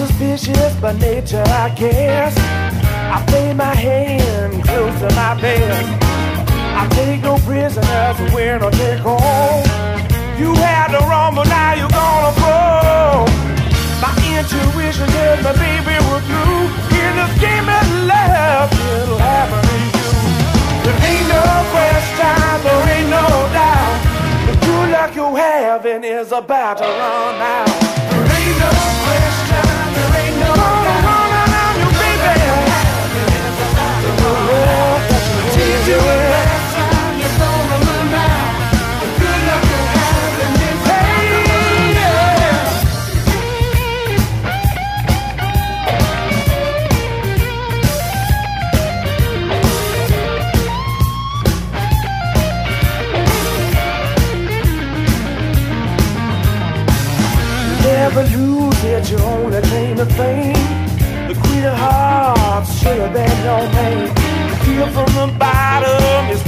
Suspicious by nature, I guess. I play my hand close to my vest. I take no prisoners, win or take all. You had the run, but now you're gonna fall. My intuition tells me, baby, we're through. In this game of love, it'll happen to you. There ain't no question, there ain't no doubt. The good luck you're having is about to run out. Never lose it, you only claim the fame. The queen of hearts should have been your name. You feel from the bottom,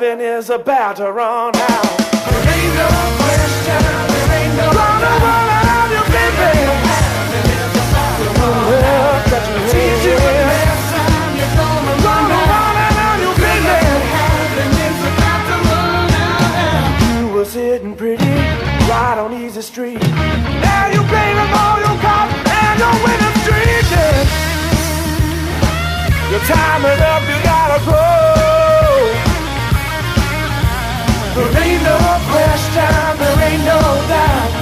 you're is about to run out. There ain't no question, there ain't no. Run baby. The love that you teach you Gonna run around you, baby. You were sitting pretty right on Easy Street. Now you claiming all your cops and your winning streak. Yeah. Your time is up, you gotta go. There ain't no question, there ain't no doubt.